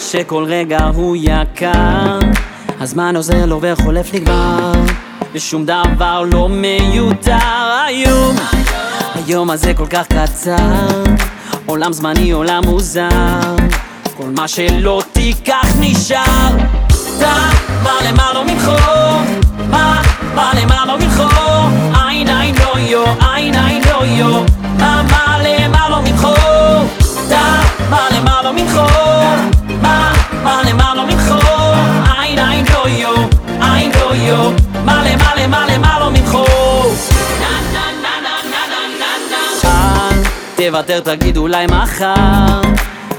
שכל רגע הוא יקר. הזמן עוזר לו וחולף נגמר ושום דבר לא מיותר. היום היום הזה כל כך קצר עולם זמני, עולם מוזר. כל מה שלא תיקח נשאר תוותר תגיד אולי מחר.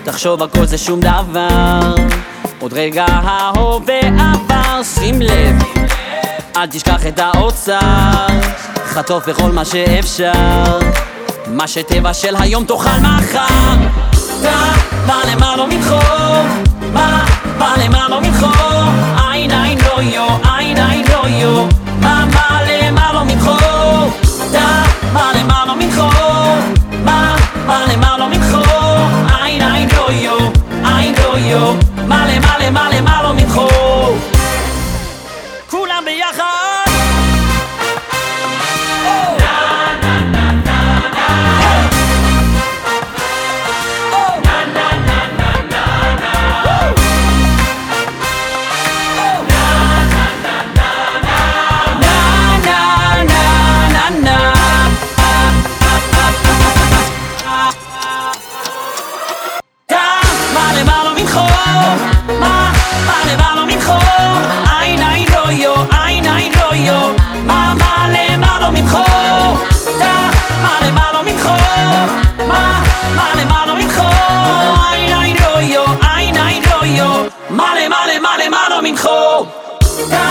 תחשוב הכל זה שום דבר. עוד רגע ההווה עבר שים לב אל תשכח את האוצר. חטוף בכל מה שאפשר. מה שטבע של היום תאכל מחר. מה למעלה ממך מה, כולם ביחד. malo male malo male male male